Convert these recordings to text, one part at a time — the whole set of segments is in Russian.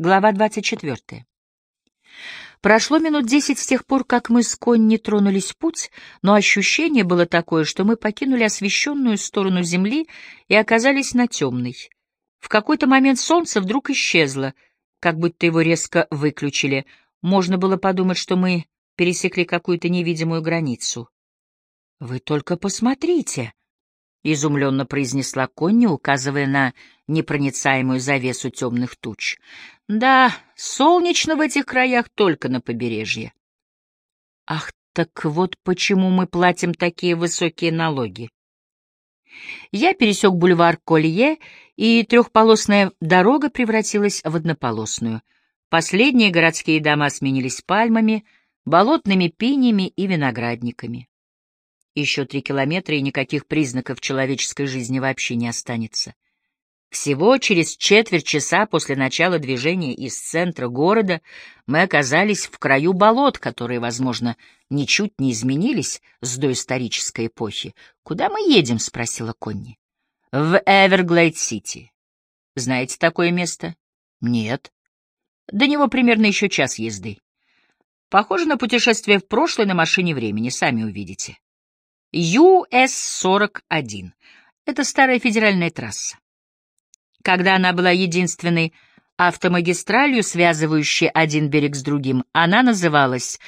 Глава 24. Прошло минут десять с тех пор, как мы с Конни тронулись в путь, но ощущение было такое, что мы покинули освещенную сторону земли и оказались на темной. В какой-то момент солнце вдруг исчезло, как будто его резко выключили. Можно было подумать, что мы пересекли какую-то невидимую границу. — Вы только посмотрите! — изумленно произнесла Конни, указывая на непроницаемую завесу темных туч. — Да, солнечно в этих краях только на побережье. — Ах, так вот почему мы платим такие высокие налоги. Я пересек бульвар Колье, и трехполосная дорога превратилась в однополосную. Последние городские дома сменились пальмами, болотными пинями и виноградниками. Еще три километра, и никаких признаков человеческой жизни вообще не останется. Всего через четверть часа после начала движения из центра города мы оказались в краю болот, которые, возможно, ничуть не изменились с доисторической эпохи. «Куда мы едем?» — спросила Конни. «В Эверглейд-Сити. Знаете такое место?» «Нет». До него примерно еще час езды. Похоже на путешествие в прошлое на машине времени, сами увидите. US-41. Это старая федеральная трасса. Когда она была единственной автомагистралью, связывающей один берег с другим, она называлась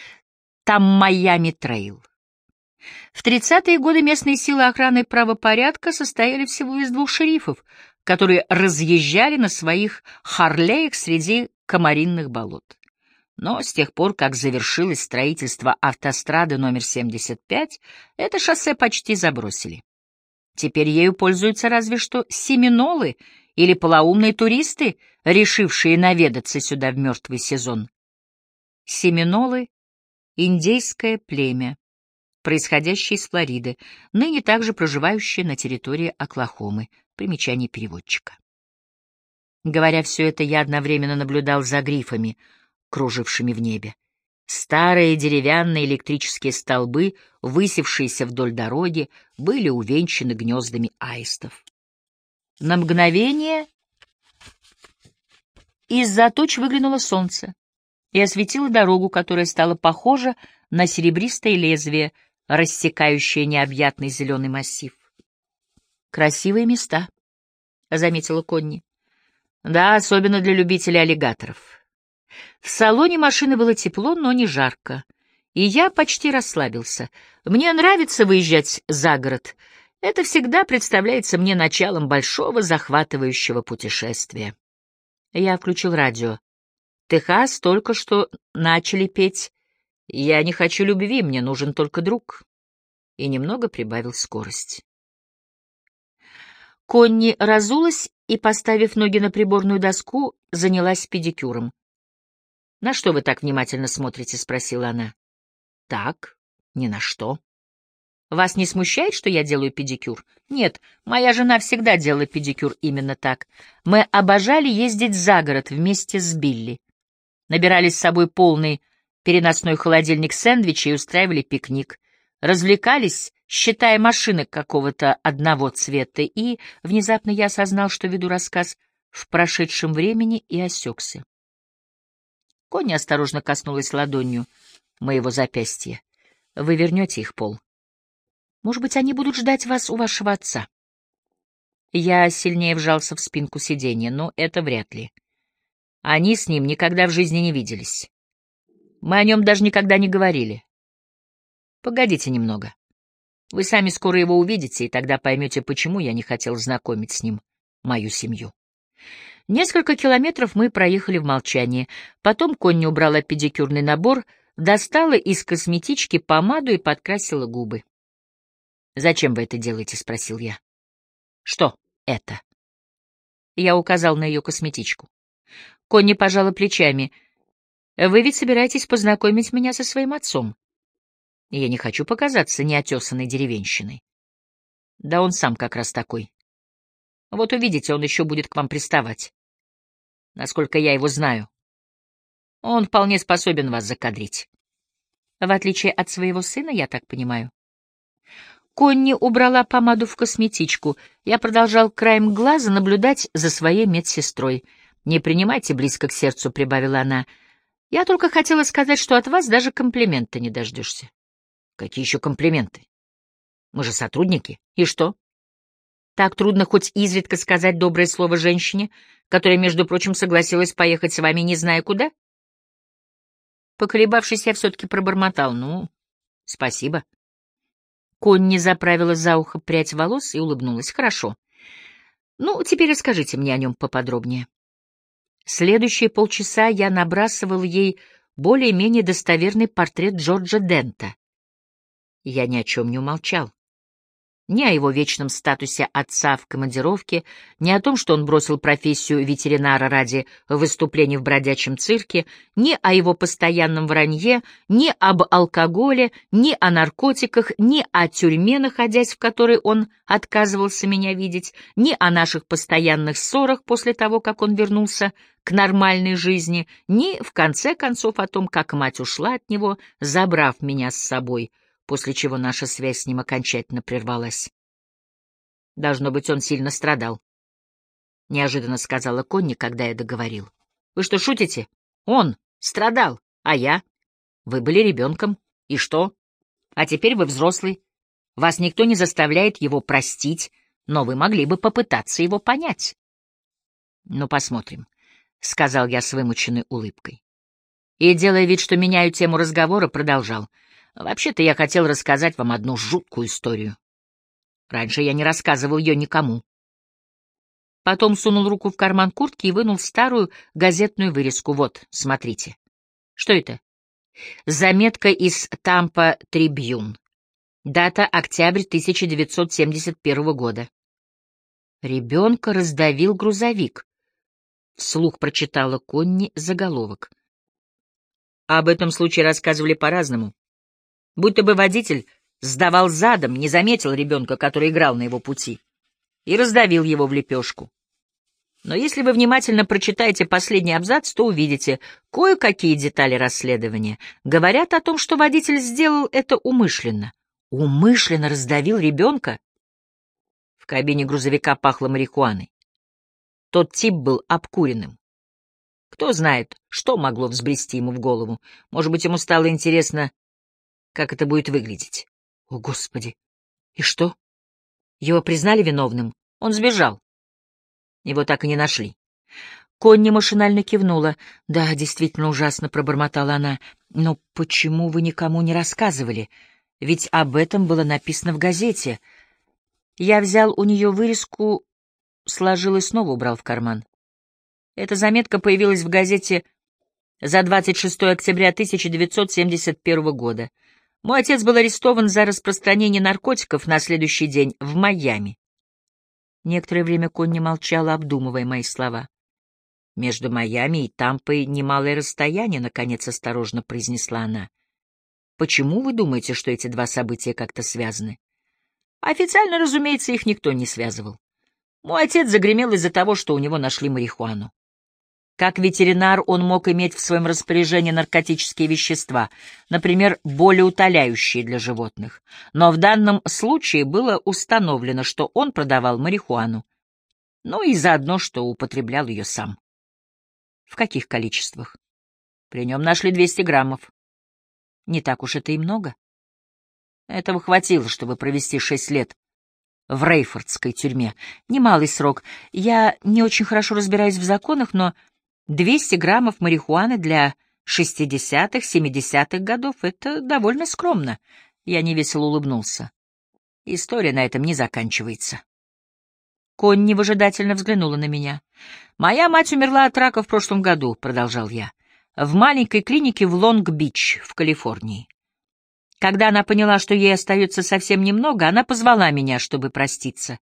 Тамайами Трейл. В 30-е годы местные силы охраны правопорядка состояли всего из двух шерифов, которые разъезжали на своих Харлеях среди комаринных болот. Но с тех пор, как завершилось строительство автострады номер 75, это шоссе почти забросили. Теперь ею пользуются разве что семинолы или полоумные туристы, решившие наведаться сюда в мертвый сезон. Семинолы — индейское племя, происходящее из Флориды, ныне также проживающее на территории Оклахомы. Примечание переводчика. Говоря все это, я одновременно наблюдал за грифами — кружившими в небе. Старые деревянные электрические столбы, высевшиеся вдоль дороги, были увенчаны гнездами аистов. На мгновение из-за туч выглянуло солнце и осветило дорогу, которая стала похожа на серебристое лезвие, рассекающее необъятный зеленый массив. «Красивые места», — заметила Конни. «Да, особенно для любителей аллигаторов». В салоне машины было тепло, но не жарко, и я почти расслабился. Мне нравится выезжать за город. Это всегда представляется мне началом большого захватывающего путешествия. Я включил радио. Техас только что начали петь «Я не хочу любви, мне нужен только друг» и немного прибавил скорость. Конни разулась и, поставив ноги на приборную доску, занялась педикюром. «На что вы так внимательно смотрите?» — спросила она. «Так, ни на что». «Вас не смущает, что я делаю педикюр?» «Нет, моя жена всегда делала педикюр именно так. Мы обожали ездить за город вместе с Билли. Набирали с собой полный переносной холодильник сэндвичей и устраивали пикник. Развлекались, считая машины какого-то одного цвета, и внезапно я осознал, что веду рассказ в прошедшем времени и осекся. Конни осторожно коснулась ладонью моего запястья. Вы вернете их, Пол. Может быть, они будут ждать вас у вашего отца. Я сильнее вжался в спинку сиденья, но это вряд ли. Они с ним никогда в жизни не виделись. Мы о нем даже никогда не говорили. Погодите немного. Вы сами скоро его увидите, и тогда поймете, почему я не хотел знакомить с ним мою семью. Несколько километров мы проехали в молчании. Потом Конни убрала педикюрный набор, достала из косметички помаду и подкрасила губы. «Зачем вы это делаете?» — спросил я. «Что это?» Я указал на ее косметичку. Конни пожала плечами. «Вы ведь собираетесь познакомить меня со своим отцом?» Я не хочу показаться неотесанной деревенщиной. Да он сам как раз такой. Вот увидите, он еще будет к вам приставать насколько я его знаю. Он вполне способен вас закадрить. В отличие от своего сына, я так понимаю. Конни убрала помаду в косметичку. Я продолжал краем глаза наблюдать за своей медсестрой. Не принимайте близко к сердцу, — прибавила она. Я только хотела сказать, что от вас даже комплимента не дождешься. Какие еще комплименты? Мы же сотрудники. И что? Так трудно хоть изредка сказать доброе слово женщине, которая, между прочим, согласилась поехать с вами, не зная куда? Поколебавшись, я все-таки пробормотал. Ну, спасибо. Конни заправила за ухо прядь волос и улыбнулась. Хорошо. Ну, теперь расскажите мне о нем поподробнее. Следующие полчаса я набрасывал ей более-менее достоверный портрет Джорджа Дента. Я ни о чем не умолчал ни о его вечном статусе отца в командировке, ни о том, что он бросил профессию ветеринара ради выступлений в бродячем цирке, ни о его постоянном вранье, ни об алкоголе, ни о наркотиках, ни о тюрьме, находясь в которой он отказывался меня видеть, ни о наших постоянных ссорах после того, как он вернулся к нормальной жизни, ни, в конце концов, о том, как мать ушла от него, забрав меня с собой — после чего наша связь с ним окончательно прервалась. Должно быть, он сильно страдал. Неожиданно сказала Конни, когда я договорил. Вы что, шутите? Он страдал, а я? Вы были ребенком. И что? А теперь вы взрослый. Вас никто не заставляет его простить, но вы могли бы попытаться его понять. Ну, посмотрим, — сказал я с вымученной улыбкой. И, делая вид, что меняю тему разговора, продолжал — Вообще-то я хотел рассказать вам одну жуткую историю. Раньше я не рассказывал ее никому. Потом сунул руку в карман куртки и вынул старую газетную вырезку. Вот, смотрите. Что это? Заметка из Тампа Трибьюн. Дата октябрь 1971 года. Ребенка раздавил грузовик. Вслух прочитала Конни заголовок. Об этом случае рассказывали по-разному будто бы водитель сдавал задом, не заметил ребенка, который играл на его пути, и раздавил его в лепешку. Но если вы внимательно прочитаете последний абзац, то увидите, кое-какие детали расследования говорят о том, что водитель сделал это умышленно. Умышленно раздавил ребенка? В кабине грузовика пахло марихуаной. Тот тип был обкуренным. Кто знает, что могло взбрести ему в голову. Может быть, ему стало интересно, как это будет выглядеть. О, Господи! И что? Его признали виновным? Он сбежал. Его так и не нашли. Конни машинально кивнула. «Да, действительно ужасно», — пробормотала она. «Но почему вы никому не рассказывали? Ведь об этом было написано в газете». Я взял у нее вырезку, сложил и снова убрал в карман. Эта заметка появилась в газете за 26 октября 1971 года. Мой отец был арестован за распространение наркотиков на следующий день в Майами. Некоторое время Конни молчала, обдумывая мои слова. «Между Майами и Тампой немалое расстояние», — наконец осторожно произнесла она. «Почему вы думаете, что эти два события как-то связаны?» «Официально, разумеется, их никто не связывал. Мой отец загремел из-за того, что у него нашли марихуану. Как ветеринар он мог иметь в своем распоряжении наркотические вещества, например, болеутоляющие для животных. Но в данном случае было установлено, что он продавал марихуану. Ну и заодно, что употреблял ее сам. В каких количествах? При нем нашли 200 граммов. Не так уж это и много. Этого хватило, чтобы провести шесть лет в Рейфордской тюрьме. Немалый срок. Я не очень хорошо разбираюсь в законах, но 200 граммов марихуаны для 60-х, 70-х годов — это довольно скромно. Я невесело улыбнулся. История на этом не заканчивается. Конни выжидательно взглянула на меня. «Моя мать умерла от рака в прошлом году», — продолжал я, — «в маленькой клинике в Лонг-Бич, в Калифорнии. Когда она поняла, что ей остается совсем немного, она позвала меня, чтобы проститься.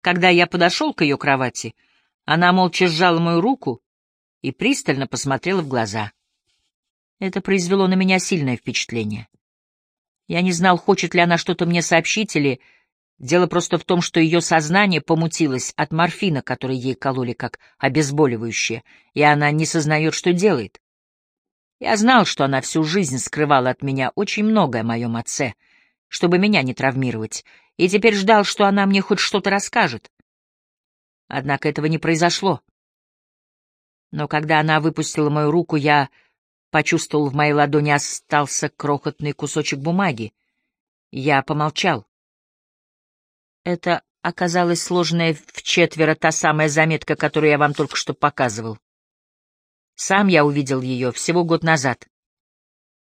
Когда я подошел к ее кровати, она молча сжала мою руку и пристально посмотрела в глаза. Это произвело на меня сильное впечатление. Я не знал, хочет ли она что-то мне сообщить, или дело просто в том, что ее сознание помутилось от морфина, который ей кололи как обезболивающее, и она не сознает, что делает. Я знал, что она всю жизнь скрывала от меня очень многое о моем отце, чтобы меня не травмировать, и теперь ждал, что она мне хоть что-то расскажет. Однако этого не произошло. Но когда она выпустила мою руку, я почувствовал, в моей ладони остался крохотный кусочек бумаги. Я помолчал. Это оказалась сложенная в четверо та самая заметка, которую я вам только что показывал. Сам я увидел ее всего год назад.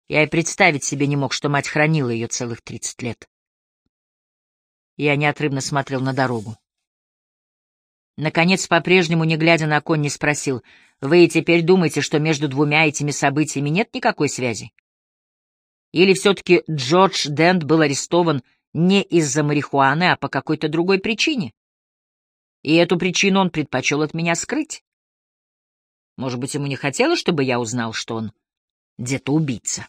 Я и представить себе не мог, что мать хранила ее целых тридцать лет. Я неотрывно смотрел на дорогу. Наконец, по-прежнему, не глядя на конь, не спросил, «Вы теперь думаете, что между двумя этими событиями нет никакой связи? Или все-таки Джордж Дент был арестован не из-за марихуаны, а по какой-то другой причине? И эту причину он предпочел от меня скрыть? Может быть, ему не хотелось, чтобы я узнал, что он где-то убийца?»